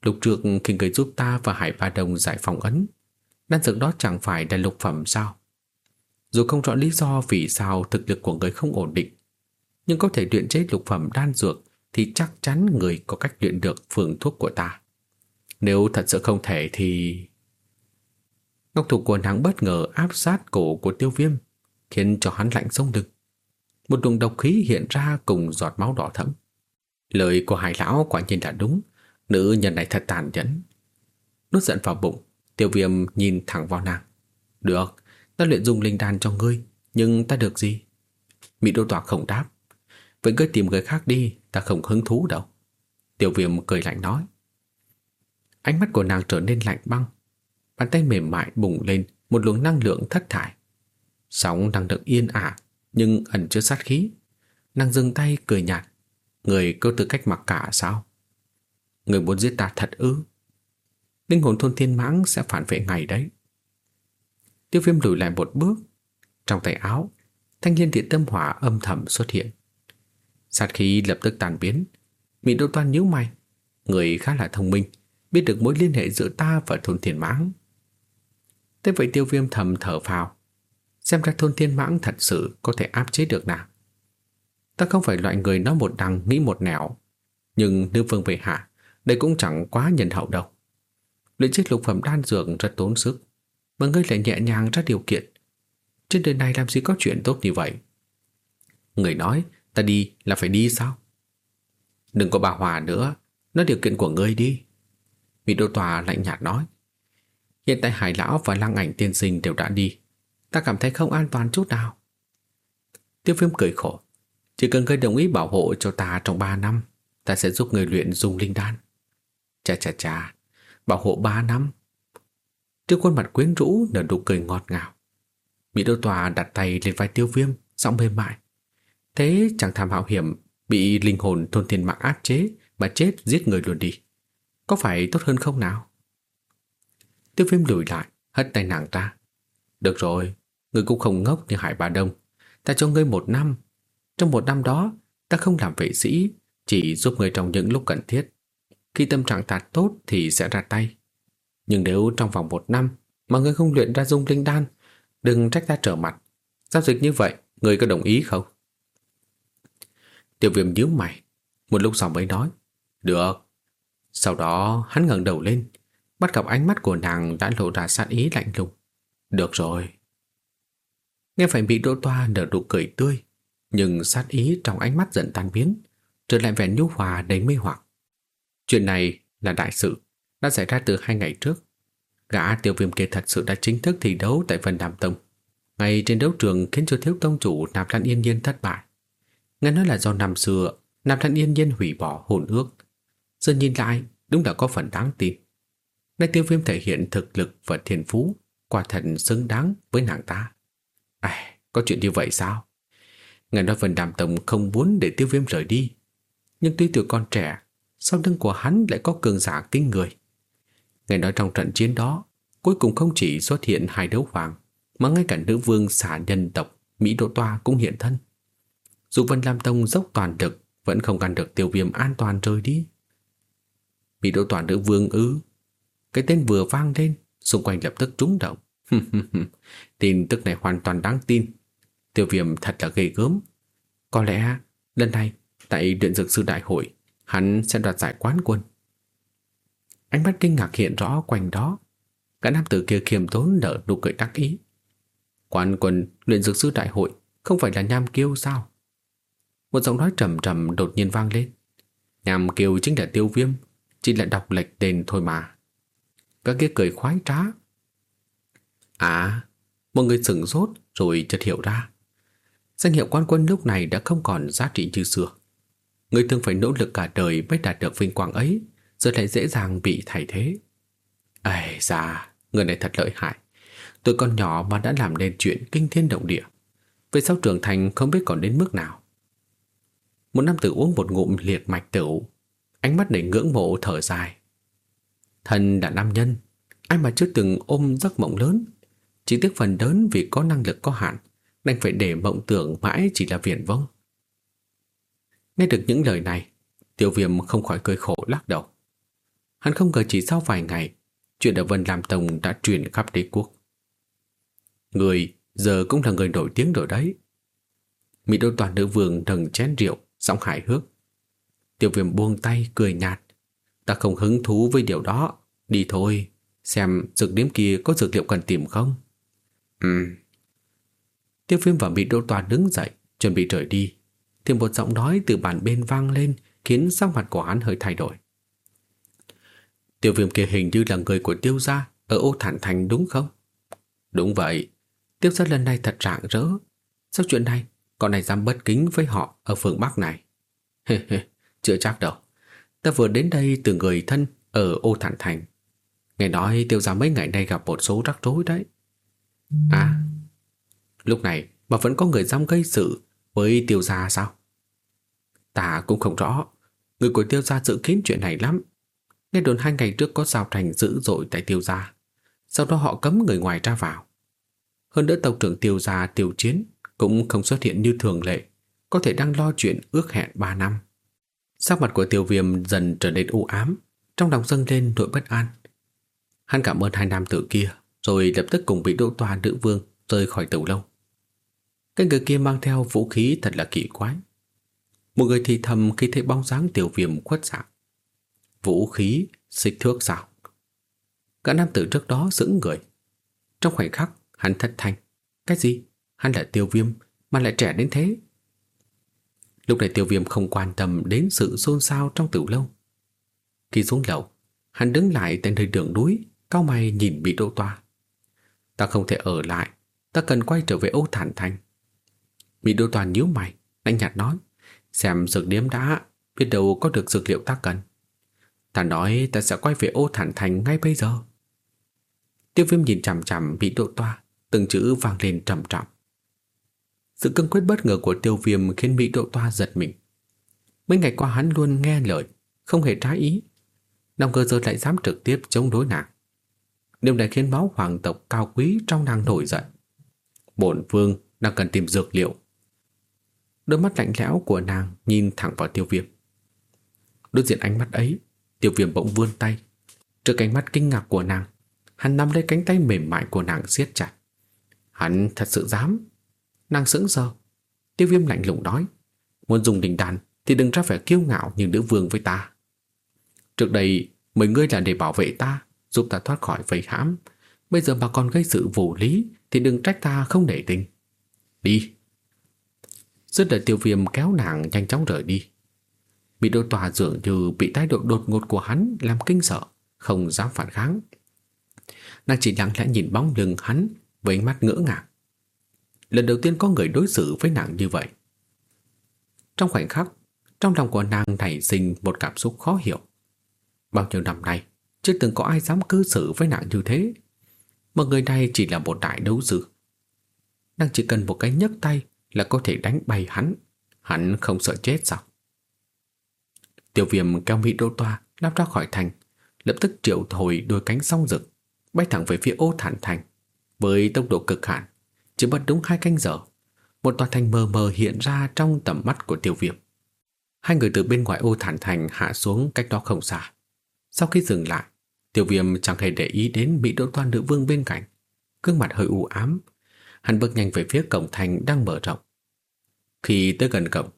Lục trước khi người giúp ta và Hải Ba Đồng giải phóng ấn, đan dược đó chẳng phải là lục phẩm sao? Dù không rõ lý do vì sao thực lực của người không ổn định, nhưng có thể luyện chế lục phẩm đan dược thì chắc chắn người có cách luyện được phương thuốc của ta. Nếu thật sự không thể thì... Ngọc thủ của nàng bất ngờ áp sát cổ của tiêu viêm, khiến cho hắn lạnh sông lưng. Một luồng độc khí hiện ra cùng giọt máu đỏ thẫm. Lời của hải lão quả nhiên là đúng Nữ nhân này thật tàn nhẫn. Nuốt giận vào bụng Tiêu viêm nhìn thẳng vào nàng. Được, ta luyện dùng linh đan cho ngươi Nhưng ta được gì? Mỹ đô tỏa không đáp. Vậy ngươi tìm người khác đi, ta không hứng thú đâu. Tiêu viêm cười lạnh nói. Ánh mắt của nàng trở nên lạnh băng. Bàn tay mềm mại bùng lên Một luồng năng lượng thất thải. Sóng năng lượng yên ả Nhưng ẩn chứa sát khí. Nàng dừng tay cười nhạt. Người có tư cách mặc cả sao? Người muốn giết ta thật ư? Linh hồn thôn thiên mãng sẽ phản vệ ngày đấy. Tiêu viêm lùi lại một bước. Trong tay áo, thanh liên điện tâm hỏa âm thầm xuất hiện. Sát khí lập tức tàn biến. Mỹ đô toan nhíu mày. Người khá là thông minh, biết được mối liên hệ giữa ta và thôn thiên mãng. Thế vậy tiêu viêm thầm thở phào. Xem ra thôn thiên mãng thật sự có thể áp chế được nàng. Ta không phải loại người nói một đằng nghĩ một nẻo. Nhưng nữ vương về hạ, đây cũng chẳng quá nhân hậu đâu. Luyện chế lục phẩm đan dược rất tốn sức. Mà ngươi lại nhẹ nhàng ra điều kiện. Trên đời này làm gì có chuyện tốt như vậy? Người nói, ta đi là phải đi sao? Đừng có bà Hòa nữa, nói điều kiện của ngươi đi. Vị đô tòa lạnh nhạt nói. Hiện tại Hải Lão và Lăng Ảnh tiên sinh đều đã đi. Ta cảm thấy không an toàn chút nào. Tiêu viêm cười khổ. Chỉ cần ngươi đồng ý bảo hộ cho ta trong 3 năm, ta sẽ giúp người luyện dùng linh đan. Chà chà chà, bảo hộ ba năm. Trước khuôn mặt quyến rũ nở nụ cười ngọt ngào. Mỹ đô tòa đặt tay lên vai tiêu viêm, giọng mềm mại. Thế chẳng tham hạo hiểm bị linh hồn thôn thiên mạng áp chế mà chết giết người luôn đi. Có phải tốt hơn không nào? Tiêu viêm lùi lại, hất tay nàng ra. Được rồi, ngươi cũng không ngốc như Hải Bà Đông. Ta cho ngươi một năm. Trong một năm đó, ta không làm vệ sĩ, chỉ giúp ngươi trong những lúc cần thiết. Khi tâm trạng thật tốt thì sẽ ra tay. Nhưng nếu trong vòng một năm mà người không luyện ra dung linh đan, đừng trách ta trở mặt. Giao dịch như vậy, người có đồng ý không? tiểu viêm nhíu mày, một lúc sau mới nói. Được. Sau đó hắn ngẩng đầu lên, bắt gặp ánh mắt của nàng đã lộ ra sát ý lạnh lùng. Được rồi. Nghe phải bị đỗ toa nở nụ cười tươi, nhưng sát ý trong ánh mắt dần tan biến, trở lại vẻ nhu hòa đầy mê hoặc. Chuyện này là đại sự, đã xảy ra từ hai ngày trước. Gã tiêu viêm kia thật sự đã chính thức thi đấu tại Vân đàm tông. Ngay trên đấu trường khiến cho thiếu tông chủ nam Lan Yên Nhiên thất bại. Nghe nói là do năm xưa nam Lan Yên Nhiên hủy bỏ hồn ước. Giờ nhìn lại đúng là có phần đáng tin. Nay tiêu viêm thể hiện thực lực và thiên phú quả thật xứng đáng với nàng ta. À, có chuyện như vậy sao? Ngài nói Vân Đàm Tông không muốn để tiêu viêm rời đi. Nhưng tuy tuổi con trẻ, sau lưng của hắn lại có cường giả kinh người. ngày nói trong trận chiến đó, cuối cùng không chỉ xuất hiện hai đấu hoàng, mà ngay cả nữ vương xả nhân tộc Mỹ độ Toa cũng hiện thân. Dù Vân Lam Tông dốc toàn lực, vẫn không ngăn được tiêu viêm an toàn rời đi. Mỹ độ Toa nữ vương ư. Cái tên vừa vang lên, xung quanh lập tức trúng động. tin tức này hoàn toàn đáng tin. Tiêu viêm thật là ghê gớm. Có lẽ lần này tại điện dược sư đại hội hắn sẽ đoạt giải quán quân. Ánh mắt kinh ngạc hiện rõ quanh đó. Cả nam tử kia khiêm tốn nở nụ cười đắc ý. Quán quân luyện dược sư đại hội không phải là nham kiêu sao? Một giọng nói trầm trầm đột nhiên vang lên. Nham kiêu chính là tiêu viêm, chỉ là đọc lệch tên thôi mà. Các kia cười khoái trá. À, một người sửng sốt rồi chợt hiểu ra. Danh hiệu quan quân lúc này đã không còn giá trị như xưa. Người thường phải nỗ lực cả đời mới đạt được vinh quang ấy, rồi lại dễ dàng bị thay thế. Ây da, người này thật lợi hại. Tôi con nhỏ mà đã làm nên chuyện kinh thiên động địa. Về sau trưởng thành không biết còn đến mức nào. Một nam tử uống một ngụm liệt mạch tửu, ánh mắt đầy ngưỡng mộ thở dài. Thần đã nam nhân, ai mà chưa từng ôm giấc mộng lớn, chỉ tiếc phần lớn vì có năng lực có hạn, đành phải để mộng tưởng mãi chỉ là viển vông. Nghe được những lời này, tiêu viêm không khỏi cười khổ lắc đầu. Hắn không ngờ chỉ sau vài ngày, chuyện ở Vân Lam Tông đã truyền khắp đế quốc. Người giờ cũng là người nổi tiếng rồi đấy. Mỹ đô toàn nữ vương nâng chén rượu, giọng hài hước. Tiêu viêm buông tay, cười nhạt. Ta không hứng thú với điều đó. Đi thôi, xem dược điếm kia có dược liệu cần tìm không. Ừ. Tiêu viêm và Mỹ đô toàn đứng dậy, chuẩn bị rời đi. Thì một giọng nói từ bàn bên vang lên khiến sắc mặt của hắn hơi thay đổi. Tiêu viêm kia hình như là người của tiêu gia ở ô thản thành đúng không? Đúng vậy. Tiêu gia lần này thật rạng rỡ. Sau chuyện này, con này dám bất kính với họ ở phương Bắc này. Hê hê, chưa chắc đâu. Ta vừa đến đây từ người thân ở ô thản thành. Nghe nói tiêu gia mấy ngày nay gặp một số rắc rối đấy. À, lúc này mà vẫn có người dám gây sự với tiêu gia sao? Ta cũng không rõ. Người của tiêu gia dự kiến chuyện này lắm. Nghe đồn hai ngày trước có giao thành dữ dội tại tiêu gia. Sau đó họ cấm người ngoài ra vào. Hơn nữa tộc trưởng tiêu gia tiêu chiến cũng không xuất hiện như thường lệ, có thể đang lo chuyện ước hẹn 3 năm. Sắc mặt của tiêu viêm dần trở nên u ám, trong lòng dâng lên nỗi bất an. Hắn cảm ơn hai nam tử kia, rồi lập tức cùng vị đỗ tòa nữ vương rời khỏi tủ lâu. Cái người kia mang theo vũ khí thật là kỳ quái. Một người thì thầm khi thấy bóng dáng tiểu viêm khuất dạng. Vũ khí, xích thước sao? Cả nam tử trước đó sững người. Trong khoảnh khắc, hắn thất thanh. Cái gì? Hắn là tiêu viêm, mà lại trẻ đến thế. Lúc này tiêu viêm không quan tâm đến sự xôn xao trong tiểu lâu. Khi xuống lầu, hắn đứng lại tại nơi đường núi, cao mày nhìn bị đỗ toa. Ta không thể ở lại, ta cần quay trở về ô thản thành. Mỹ đô toàn nhíu mày, lạnh nhạt nói, xem dược điếm đã, biết đâu có được dược liệu ta cần. Ta nói ta sẽ quay về ô thản thành ngay bây giờ. Tiêu viêm nhìn chằm chằm Mỹ đô toa, từng chữ vang lên trầm trọng. Sự cương quyết bất ngờ của tiêu viêm khiến Mỹ đô Toa giật mình. Mấy ngày qua hắn luôn nghe lời, không hề trái ý. Nào ngờ giờ lại dám trực tiếp chống đối nàng. Điều này khiến máu hoàng tộc cao quý trong nàng nổi giận. Bổn vương đang cần tìm dược liệu. Đôi mắt lạnh lẽo của nàng nhìn thẳng vào tiêu viêm. Đối diện ánh mắt ấy, tiêu viêm bỗng vươn tay. Trước ánh mắt kinh ngạc của nàng, hắn nắm lấy cánh tay mềm mại của nàng siết chặt. Hắn thật sự dám Nàng sững sờ Tiêu viêm lạnh lùng nói Muốn dùng đình đàn thì đừng ra vẻ kiêu ngạo như nữ vương với ta Trước đây Mười ngươi là để bảo vệ ta Giúp ta thoát khỏi vây hãm Bây giờ mà còn gây sự vô lý Thì đừng trách ta không để tình Đi rất là tiêu viêm kéo nàng nhanh chóng rời đi. Bị đôi tòa dường như Bị thái độ đột ngột của hắn Làm kinh sợ, Không dám phản kháng. Nàng chỉ lặng lẽ nhìn bóng lưng hắn Với ánh mắt ngỡ ngàng. Lần đầu tiên có người đối xử với nàng như vậy. Trong khoảnh khắc, Trong lòng của nàng nảy sinh một cảm xúc khó hiểu. Bao nhiêu năm nay, Chưa từng có ai dám cư xử với nàng như thế. Mà người này chỉ là một đại đấu sư Nàng chỉ cần một cái nhấc tay là có thể đánh bay hắn. Hắn không sợ chết sao? Tiểu viêm kéo mỹ đô toa, Lắp ra khỏi thành, Lập tức triệu thổi đôi cánh song rực, Bay thẳng về phía ô thản thành. Với tốc độ cực hạn, chỉ mất đúng hai canh giờ, Một tòa thành mờ mờ hiện ra trong tầm mắt của tiêu viêm. Hai người từ bên ngoài ô thản thành hạ xuống cách đó không xa. Sau khi dừng lại Tiêu viêm chẳng hề để ý đến bị đỗ toan nữ vương bên cạnh. Cương mặt hơi u ám, Hắn bước nhanh về phía cổng thành đang mở rộng. Khi tới gần cổng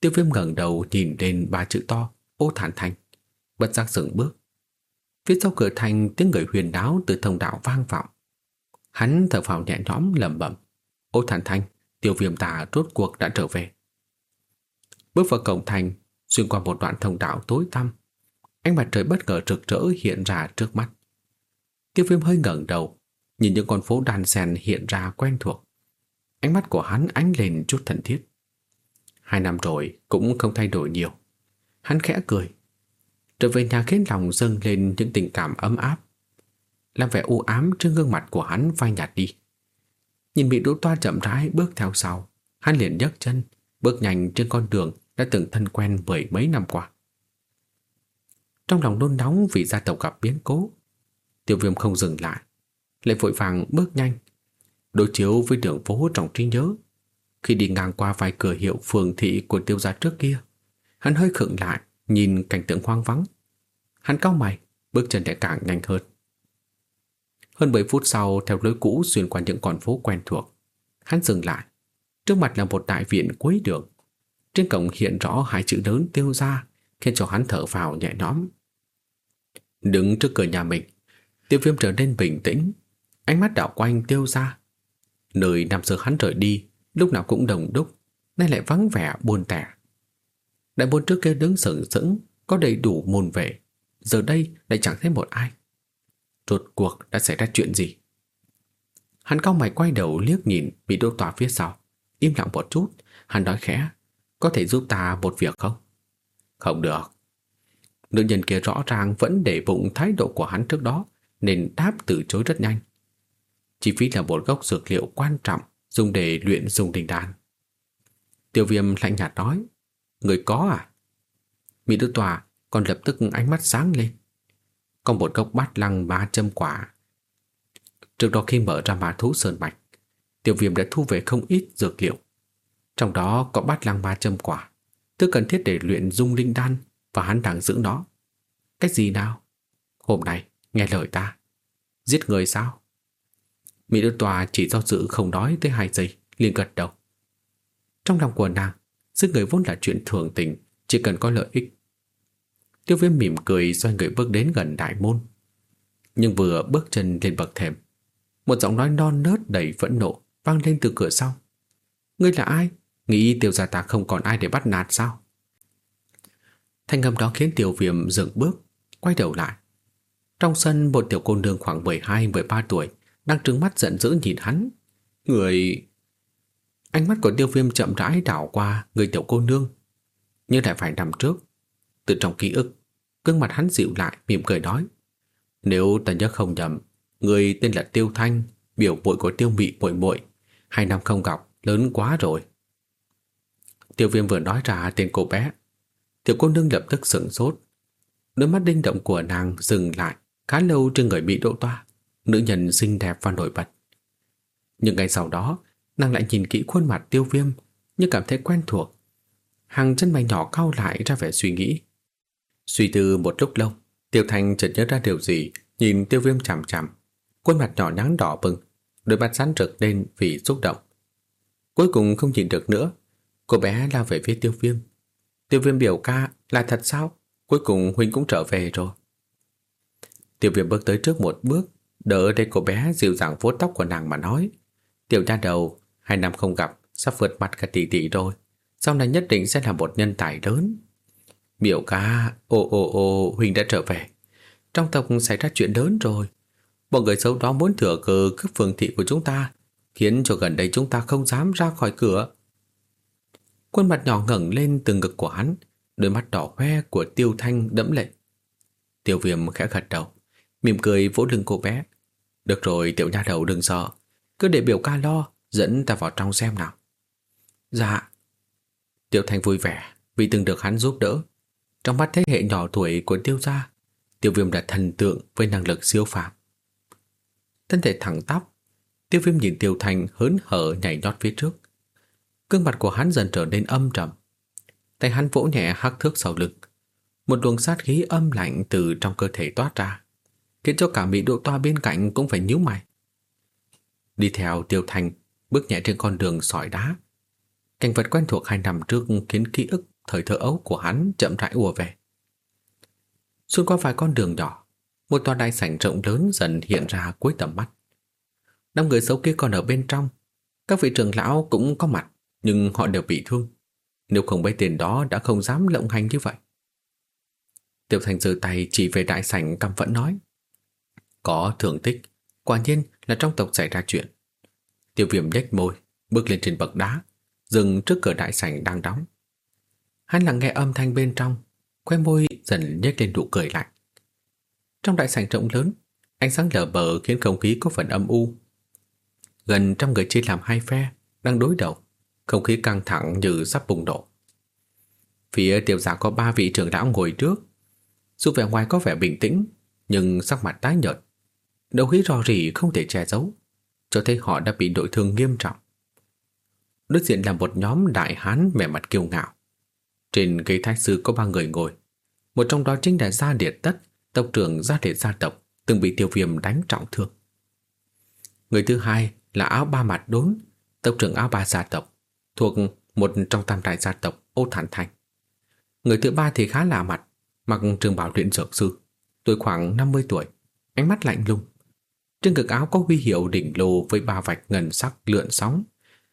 Tiêu viêm ngẩng đầu nhìn lên ba chữ to Ô thản thành Bất giác dừng bước Phía sau cửa thành tiếng người huyền đáo từ thông đạo vang vọng Hắn thở phào nhẹ nhõm lẩm bẩm. Ô thản thanh, tiêu viêm tà rốt cuộc đã trở về. Bước vào cổng thành, xuyên qua một đoạn thông đạo tối tăm. Ánh mặt trời bất ngờ rực rỡ hiện ra trước mắt. Tiêu viêm hơi ngẩng đầu, nhìn những con phố đàn sen hiện ra quen thuộc. Ánh mắt của hắn ánh lên chút thần thiết. Hai năm rồi cũng không thay đổi nhiều. Hắn khẽ cười. Trở về nhà khiến lòng dâng lên những tình cảm ấm áp làm vẻ u ám trên gương mặt của hắn phai nhạt đi. Nhìn bị đỗ toa chậm rãi bước theo sau, hắn liền nhấc chân, bước nhanh trên con đường đã từng thân quen mười mấy năm qua. Trong lòng nôn nóng vì gia tộc gặp biến cố, tiêu viêm không dừng lại, lại vội vàng bước nhanh, đối chiếu với đường phố trong trí nhớ. Khi đi ngang qua vài cửa hiệu phường thị của tiêu gia trước kia, hắn hơi khựng lại, nhìn cảnh tượng hoang vắng. Hắn cao mày, bước chân lại càng nhanh hơn. Hơn 10 phút sau theo lối cũ xuyên qua những con phố quen thuộc. Hắn dừng lại. Trước mặt là một đại viện cuối đường. Trên cổng hiện rõ hai chữ lớn tiêu ra khiến cho hắn thở vào nhẹ nhõm. Đứng trước cửa nhà mình, tiêu viêm trở nên bình tĩnh. Ánh mắt đảo quanh tiêu ra. Nơi năm xưa hắn rời đi, lúc nào cũng đồng đúc, nay lại vắng vẻ buồn tẻ. Đại môn trước kia đứng sừng sững, có đầy đủ môn vệ. Giờ đây lại chẳng thấy một ai. Rốt cuộc đã xảy ra chuyện gì Hắn cao mày quay đầu liếc nhìn Bị đô tòa phía sau Im lặng một chút Hắn nói khẽ Có thể giúp ta một việc không Không được Nữ nhân kia rõ ràng vẫn để bụng thái độ của hắn trước đó Nên đáp từ chối rất nhanh Chi phí là một gốc dược liệu quan trọng Dùng để luyện dùng đình đàn Tiêu viêm lạnh nhạt nói Người có à Mỹ Đức Tòa còn lập tức ánh mắt sáng lên có một gốc bát lăng ba châm quả. Trước đó khi mở ra ma thú sơn mạch, tiêu viêm đã thu về không ít dược liệu. Trong đó có bát lăng ba châm quả, thứ cần thiết để luyện dung linh đan và hắn đang giữ nó. Cách gì nào? Hôm nay, nghe lời ta. Giết người sao? Mỹ Đức Tòa chỉ do dự không nói tới hai giây, liền gật đầu. Trong lòng của nàng, giết người vốn là chuyện thường tình, chỉ cần có lợi ích. Tiêu viêm mỉm cười xoay người bước đến gần đại môn. Nhưng vừa bước chân lên bậc thềm, một giọng nói non nớt đầy phẫn nộ vang lên từ cửa sau. Ngươi là ai? Nghĩ tiêu gia ta không còn ai để bắt nạt sao? Thanh âm đó khiến tiểu viêm dừng bước, quay đầu lại. Trong sân một tiểu cô nương khoảng 12-13 tuổi đang trừng mắt giận dữ nhìn hắn. Người... Ánh mắt của tiêu viêm chậm rãi đảo qua người tiểu cô nương. Như lại phải nằm trước. Từ trong ký ức, gương mặt hắn dịu lại, mỉm cười nói. Nếu ta nhớ không nhầm, người tên là Tiêu Thanh, biểu bội của Tiêu Mị muội muội Hai năm không gặp, lớn quá rồi. Tiêu viêm vừa nói ra tên cô bé. Tiểu cô nương lập tức sửng sốt. Đôi mắt đinh động của nàng dừng lại khá lâu trên người bị độ toa. Nữ nhân xinh đẹp và nổi bật. Nhưng ngay sau đó, nàng lại nhìn kỹ khuôn mặt tiêu viêm như cảm thấy quen thuộc. Hàng chân mày nhỏ cau lại ra vẻ suy nghĩ. Suy tư một lúc lâu, Tiêu Thanh chợt nhớ ra điều gì, nhìn tiêu viêm chằm chằm. Khuôn mặt nhỏ nhắn đỏ bừng, đôi mắt sáng rực lên vì xúc động. Cuối cùng không nhìn được nữa, cô bé lao về phía tiêu viêm. Tiêu viêm biểu ca là thật sao? Cuối cùng Huynh cũng trở về rồi. Tiêu viêm bước tới trước một bước, đỡ đây cô bé dịu dàng vuốt tóc của nàng mà nói. Tiểu nha đầu, hai năm không gặp, sắp vượt mặt cả tỷ tỷ rồi. Sau này nhất định sẽ là một nhân tài lớn. Biểu ca, ô ô ô, Huynh đã trở về. Trong tộc xảy ra chuyện lớn rồi. Bọn người xấu đó muốn thừa cơ cướp phương thị của chúng ta, khiến cho gần đây chúng ta không dám ra khỏi cửa. Khuôn mặt nhỏ ngẩng lên từ ngực của hắn, đôi mắt đỏ hoe của Tiêu Thanh đẫm lệ. Tiêu Viêm khẽ gật đầu, mỉm cười vỗ lưng cô bé. Được rồi, tiểu nha đầu đừng sợ, cứ để biểu ca lo, dẫn ta vào trong xem nào. Dạ. tiểu Thanh vui vẻ vì từng được hắn giúp đỡ. Trong mắt thế hệ nhỏ tuổi của Tiêu gia, Tiêu Viêm đã thần tượng với năng lực siêu phàm. Thân thể thẳng tắp, Tiêu Viêm nhìn Tiêu Thanh hớn hở nhảy nhót phía trước. Cương mặt của hắn dần trở nên âm trầm. Tay hắn vỗ nhẹ hắc thước sau lưng. Một luồng sát khí âm lạnh từ trong cơ thể toát ra, khiến cho cả mỹ độ toa bên cạnh cũng phải nhíu mày. Đi theo Tiêu Thanh, bước nhẹ trên con đường sỏi đá. Cảnh vật quen thuộc hai năm trước khiến ký ức thời thơ ấu của hắn chậm rãi ùa về. Xuyên qua vài con đường nhỏ, một tòa đại sảnh rộng lớn dần hiện ra cuối tầm mắt. Năm người xấu kia còn ở bên trong, các vị trưởng lão cũng có mặt, nhưng họ đều bị thương. Nếu không bấy tiền đó đã không dám lộng hành như vậy. Tiểu Thành giơ tay chỉ về đại sảnh căm phẫn nói. Có thưởng tích, quả nhiên là trong tộc xảy ra chuyện. Tiêu viêm nhếch môi, bước lên trên bậc đá, dừng trước cửa đại sảnh đang đóng. Hắn lặng nghe âm thanh bên trong, khoe môi dần nhếch lên nụ cười lạnh. Trong đại sảnh rộng lớn, ánh sáng lờ bờ khiến không khí có phần âm u. Gần trăm người chia làm hai phe, đang đối đầu, không khí căng thẳng như sắp bùng nổ. Phía tiểu giả có ba vị trưởng lão ngồi trước, dù vẻ ngoài có vẻ bình tĩnh, nhưng sắc mặt tái nhợt, đầu khí rò rỉ không thể che giấu, cho thấy họ đã bị đội thương nghiêm trọng. Đối diện là một nhóm đại hán vẻ mặt kiêu ngạo. Trên ghế thái sư có ba người ngồi, một trong đó chính là Gia Điệt Tất, tộc trưởng Gia Điệt gia tộc, từng bị tiêu viêm đánh trọng thương. Người thứ hai là áo ba mặt đốn, tộc trưởng áo ba gia tộc, thuộc một trong tam đại gia tộc Ô Thản Thành. Người thứ ba thì khá lạ mặt, mặc trường bảo luyện dược sư, tuổi khoảng 50 tuổi, ánh mắt lạnh lùng. Trên ngực áo có huy hiệu đỉnh lô với ba vạch ngân sắc lượn sóng,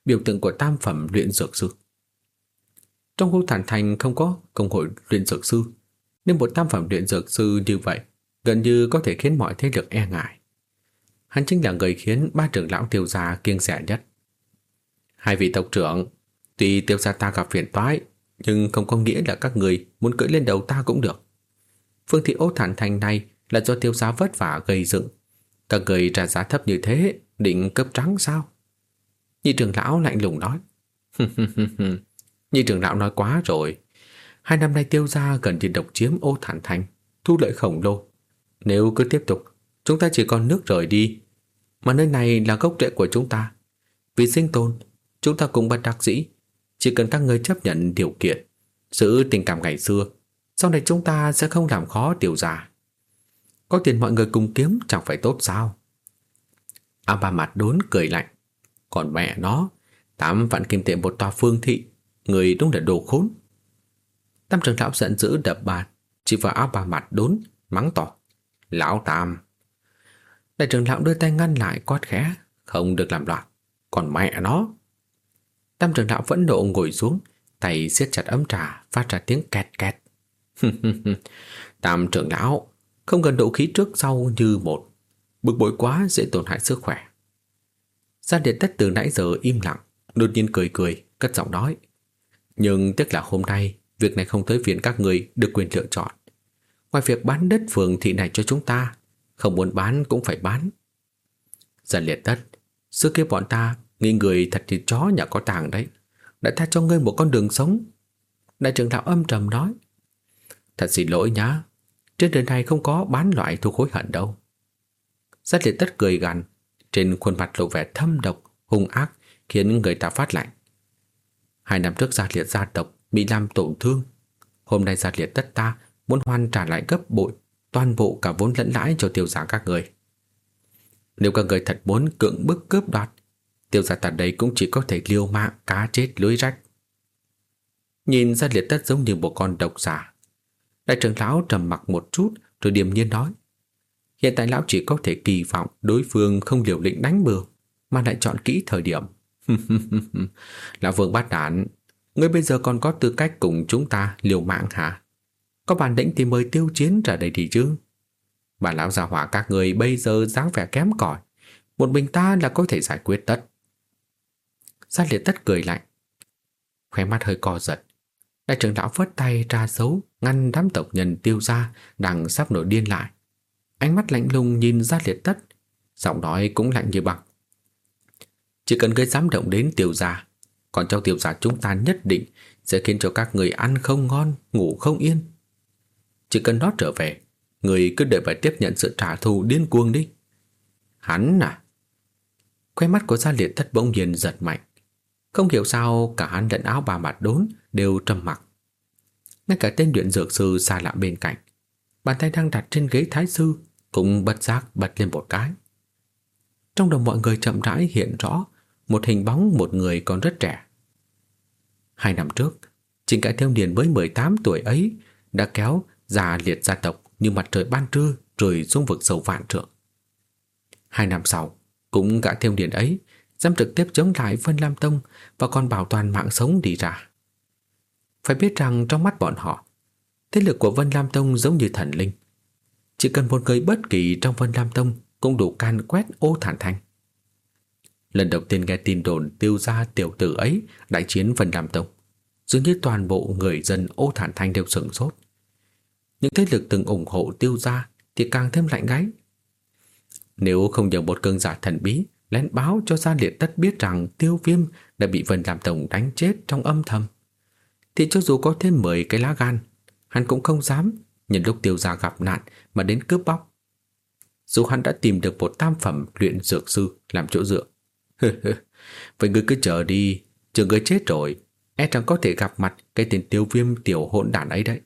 biểu tượng của tam phẩm luyện dược sư. Trong khu Thản Thành không có công hội luyện dược sư, nên một tam phẩm luyện dược sư như vậy gần như có thể khiến mọi thế lực e ngại. Hắn chính là người khiến ba trưởng lão tiêu gia kiêng rẻ nhất. Hai vị tộc trưởng, tuy tiêu gia ta gặp phiền toái, nhưng không có nghĩa là các người muốn cưỡi lên đầu ta cũng được. Phương thị ô thản thành này là do tiêu gia vất vả gây dựng. Các người trả giá thấp như thế, định cấp trắng sao? Nhị trưởng lão lạnh lùng nói. Nhị trưởng lão nói quá rồi. Hai năm nay tiêu gia gần như độc chiếm ô thản thành, thu lợi khổng lồ. Nếu cứ tiếp tục, chúng ta chỉ còn nước rời đi. Mà nơi này là gốc rễ của chúng ta. Vì sinh tồn, chúng ta cũng bất đắc dĩ. Chỉ cần các người chấp nhận điều kiện, giữ tình cảm ngày xưa, sau này chúng ta sẽ không làm khó tiểu gia. Có tiền mọi người cùng kiếm chẳng phải tốt sao? A ba mặt đốn cười lạnh. Còn mẹ nó, tám vạn kim tệ một tòa phương thị, người đúng là đồ khốn. Tam trưởng lão giận dữ đập bàn, chỉ vào áo ba mặt đốn, mắng tỏ. Lão Tam! Đại trưởng lão đưa tay ngăn lại quát khẽ, không được làm loạn. Còn mẹ nó! Tam trưởng lão vẫn nộ ngồi xuống, tay siết chặt ấm trà, phát ra tiếng kẹt kẹt. Tam trưởng lão, không cần độ khí trước sau như một. Bực bội quá dễ tổn hại sức khỏe. Gia Điệt Tất từ nãy giờ im lặng, đột nhiên cười cười, cất giọng nói. Nhưng tiếc là hôm nay, việc này không tới viện các người được quyền lựa chọn. Ngoài việc bán đất phường thị này cho chúng ta, không muốn bán cũng phải bán. Gia Liệt Tất, xưa kia bọn ta nghĩ người thật thì chó nhà có tàng đấy. Đã tha cho ngươi một con đường sống. Đại trưởng lão âm trầm nói. Thật xin lỗi nhá, trên đời này không có bán loại thuộc hối hận đâu. Giác liệt tất cười gằn, trên khuôn mặt lộ vẻ thâm độc, hung ác, khiến người ta phát lạnh. Hai năm trước gia liệt gia tộc bị làm tổn thương. Hôm nay gia liệt tất ta muốn hoàn trả lại gấp bội, toàn bộ cả vốn lẫn lãi cho tiêu giả các người. Nếu các người thật muốn cưỡng bức cướp đoạt, tiêu giả tại đây cũng chỉ có thể liêu mạng cá chết lưới rách. Nhìn gia liệt tất giống như một con độc giả. Đại trưởng lão trầm mặc một chút rồi điềm nhiên nói. Hiện tại lão chỉ có thể kỳ vọng đối phương không liều lĩnh đánh bừa, mà lại chọn kỹ thời điểm. Lão Vương bát đản, ngươi bây giờ còn có tư cách cùng chúng ta liều mạng hả? Có bản lĩnh thì mời tiêu chiến ra đây thì chứ. Bà lão già hỏa các người bây giờ dáng vẻ kém cỏi, một mình ta là có thể giải quyết tất. Sát liệt tất cười lạnh, khóe mắt hơi co giật. Đại trưởng lão phất tay ra dấu, ngăn đám tộc nhân tiêu ra đang sắp nổi điên lại. Ánh mắt lạnh lùng nhìn ra liệt tất, Giọng nói cũng lạnh như băng. Chỉ cần gây dám động đến tiểu gia, Còn trong tiểu gia chúng ta nhất định Sẽ khiến cho các người ăn không ngon, Ngủ không yên. Chỉ cần nó trở về, Người cứ đợi phải tiếp nhận sự trả thù điên cuồng đi. Hắn à? Khoe mắt của gia liệt thất bỗng nhiên giật mạnh. Không hiểu sao cả hắn lẫn áo bà mặt đốn Đều trầm mặc Ngay cả tên luyện dược sư xa lạ bên cạnh Bàn tay đang đặt trên ghế thái sư cũng bất giác bật lên một cái. Trong đầu mọi người chậm rãi hiện rõ một hình bóng một người còn rất trẻ. Hai năm trước, chính cái thiếu niên với 18 tuổi ấy đã kéo già liệt gia tộc như mặt trời ban trưa rồi xuống vực sâu vạn trượng. Hai năm sau, cũng gã Theo niên ấy dám trực tiếp chống lại Vân Lam Tông và còn bảo toàn mạng sống đi ra. Phải biết rằng trong mắt bọn họ, thế lực của Vân Lam Tông giống như thần linh, chỉ cần một người bất kỳ trong Vân Lam Tông cũng đủ can quét ô thản thanh. Lần đầu tiên nghe tin đồn tiêu gia tiểu tử ấy đại chiến Vân Lam Tông, dường như toàn bộ người dân ô thản thanh đều sửng sốt. Những thế lực từng ủng hộ tiêu gia thì càng thêm lạnh gáy. Nếu không nhờ một cơn giả thần bí lén báo cho gia liệt tất biết rằng tiêu viêm đã bị Vân Lam Tông đánh chết trong âm thầm, thì cho dù có thêm 10 cái lá gan, hắn cũng không dám nhân lúc tiêu gia gặp nạn mà đến cướp bóc. Dù hắn đã tìm được một tam phẩm luyện dược sư làm chỗ dựa. Vậy ngươi cứ chờ đi, chờ ngươi chết rồi, e chẳng có thể gặp mặt cái tên tiêu viêm tiểu hỗn đản ấy đấy.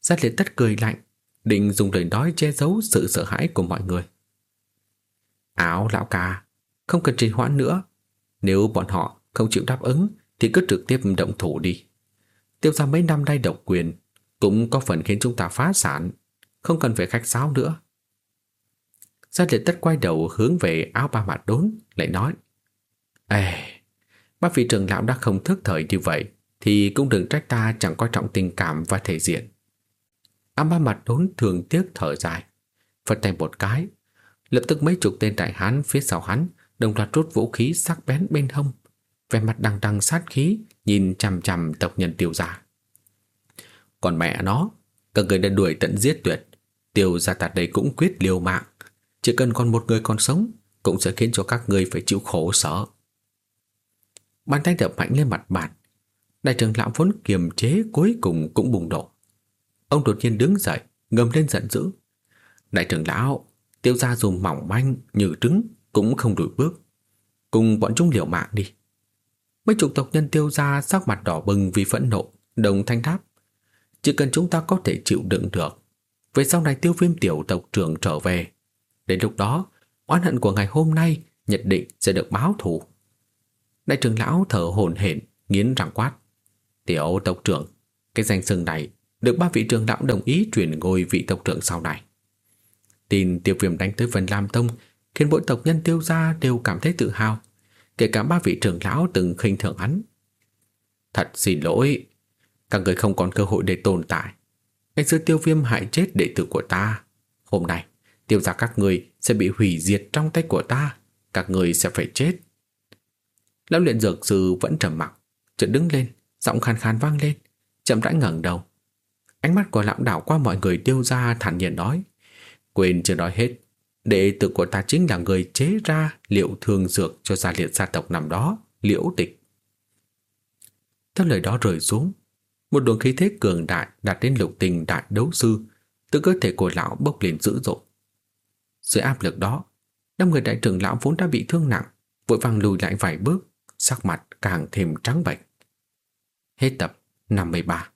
Giác liệt tất cười lạnh, định dùng lời nói che giấu sự sợ hãi của mọi người. Áo lão ca, không cần trì hoãn nữa. Nếu bọn họ không chịu đáp ứng thì cứ trực tiếp động thủ đi. Tiêu gia mấy năm nay độc quyền cũng có phần khiến chúng ta phá sản, không cần phải khách sáo nữa. Gia liệt tất quay đầu hướng về áo ba mặt đốn, lại nói Ê, bác vị trưởng lão đã không thức thời như vậy, thì cũng đừng trách ta chẳng coi trọng tình cảm và thể diện. Áo ba mặt đốn thường tiếc thở dài, phật tay một cái, lập tức mấy chục tên đại hán phía sau hắn đồng loạt rút vũ khí sắc bén bên hông, vẻ mặt đằng đằng sát khí nhìn chằm chằm tộc nhân tiêu gia. Còn mẹ nó, các người đã đuổi tận giết tuyệt. Tiêu gia tạt đây cũng quyết liều mạng. Chỉ cần còn một người còn sống, cũng sẽ khiến cho các người phải chịu khổ sở. Bàn tay đập mạnh lên mặt bàn. Đại trưởng lão vốn kiềm chế cuối cùng cũng bùng nổ. Ông đột nhiên đứng dậy, ngầm lên giận dữ. Đại trưởng lão, tiêu gia dùng mỏng manh như trứng cũng không đuổi bước. Cùng bọn chúng liều mạng đi. Mấy chục tộc nhân tiêu gia sắc mặt đỏ bừng vì phẫn nộ, đồng thanh đáp. Chỉ cần chúng ta có thể chịu đựng được Về sau này tiêu viêm tiểu tộc trưởng trở về Đến lúc đó oán hận của ngày hôm nay nhất định sẽ được báo thù. Đại trưởng lão thở hổn hển, nghiến răng quát. Tiểu tộc trưởng, cái danh xưng này được ba vị trưởng lão đồng ý chuyển ngôi vị tộc trưởng sau này. Tin tiêu viêm đánh tới Vân Lam Tông khiến mỗi tộc nhân tiêu gia đều cảm thấy tự hào, kể cả ba vị trưởng lão từng khinh thường hắn. Thật xin lỗi, các người không còn cơ hội để tồn tại. Ngày xưa tiêu viêm hại chết đệ tử của ta. Hôm nay, tiêu gia các người sẽ bị hủy diệt trong tay của ta. Các người sẽ phải chết. Lão luyện dược sư vẫn trầm mặc, chợt đứng lên, giọng khàn khàn vang lên, chậm rãi ngẩng đầu. Ánh mắt của lão đảo qua mọi người tiêu gia thản nhiên nói. Quên chưa nói hết, đệ tử của ta chính là người chế ra liệu thương dược cho gia liệt gia tộc nằm đó, liễu tịch. Theo lời đó rời xuống, một luồng khí thế cường đại đạt đến lục tình đại đấu sư, từ cơ thể của lão bốc lên dữ dội. Dưới áp lực đó, năm người đại trưởng lão vốn đã bị thương nặng, vội vàng lùi lại vài bước, sắc mặt càng thêm trắng bệch. Hết tập 53